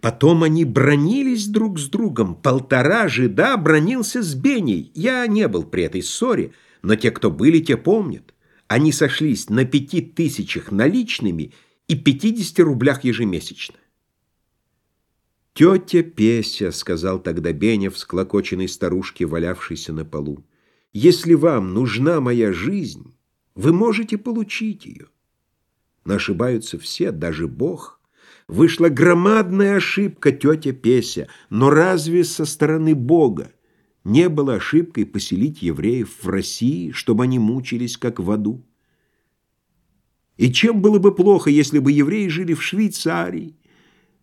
Потом они бронились друг с другом. Полтора жида бронился с Беней. Я не был при этой ссоре, но те, кто были, те помнят. Они сошлись на пяти тысячах наличными и пятидесяти рублях ежемесячно. «Тетя Песя», — сказал тогда Беня, всклокоченной старушке, валявшейся на полу, «если вам нужна моя жизнь, вы можете получить ее». Но все, даже Бог — Вышла громадная ошибка, тетя Песя, но разве со стороны Бога не было ошибкой поселить евреев в России, чтобы они мучились, как в аду? И чем было бы плохо, если бы евреи жили в Швейцарии,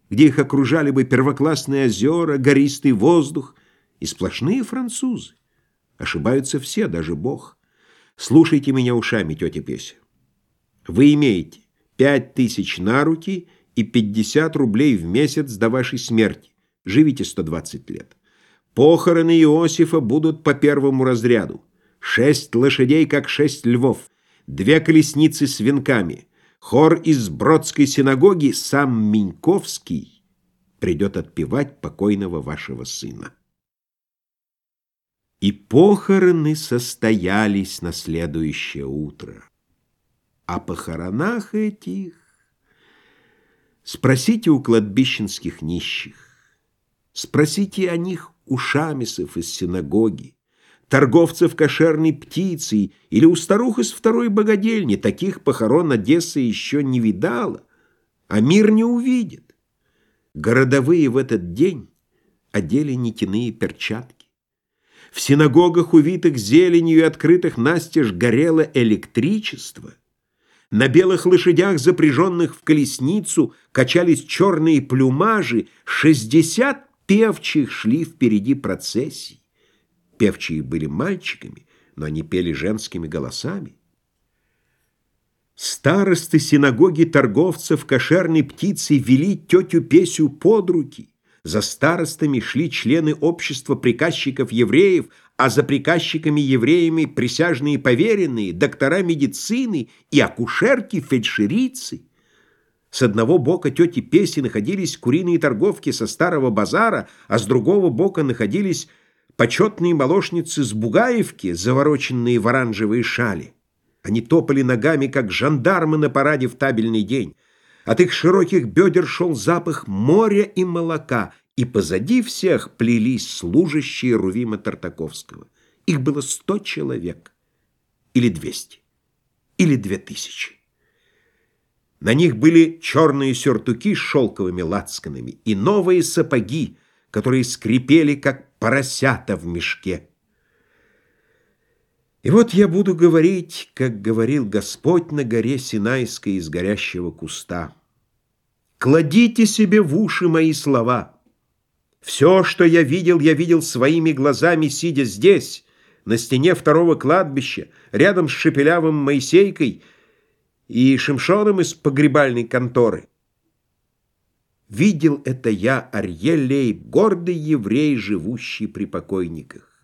где их окружали бы первоклассные озера, гористый воздух и сплошные французы? Ошибаются все, даже Бог. Слушайте меня ушами, тетя Песя. Вы имеете пять тысяч на руки и 50 рублей в месяц до вашей смерти. Живите 120 лет. Похороны Иосифа будут по первому разряду. Шесть лошадей, как шесть львов. Две колесницы с венками. Хор из Бродской синагоги, сам Миньковский, придет отпевать покойного вашего сына. И похороны состоялись на следующее утро. О похоронах этих Спросите у кладбищенских нищих, спросите о них у шамисов из синагоги, торговцев кошерной птицей или у старух из второй богадельни. Таких похорон Одесса еще не видала, а мир не увидит. Городовые в этот день одели нитяные перчатки. В синагогах, увитых зеленью и открытых настежь, горело электричество — на белых лошадях, запряженных в колесницу, качались черные плюмажи, шестьдесят певчих шли впереди процессий. Певчие были мальчиками, но они пели женскими голосами. Старосты синагоги торговцев кошерной птицей вели тетю Песю под руки. За старостами шли члены общества приказчиков евреев, а за приказчиками-евреями присяжные поверенные, доктора медицины и акушерки-фельдшерицы. С одного бока тети Песи находились куриные торговки со старого базара, а с другого бока находились почетные молочницы с Бугаевки, завороченные в оранжевые шали. Они топали ногами, как жандармы на параде в табельный день. От их широких бедер шел запах моря и молока, и позади всех плелись служащие Рувима Тартаковского. Их было сто человек, или двести, или две тысячи. На них были черные сюртуки с шелковыми лацканами и новые сапоги, которые скрипели, как поросята в мешке. И вот я буду говорить, как говорил Господь на горе Синайской из горящего куста. «Кладите себе в уши мои слова». Все, что я видел, я видел своими глазами, сидя здесь, на стене второго кладбища, рядом с шепелявым Моисейкой и Шимшоном из погребальной конторы. Видел это я, Арьелей, гордый еврей, живущий при покойниках.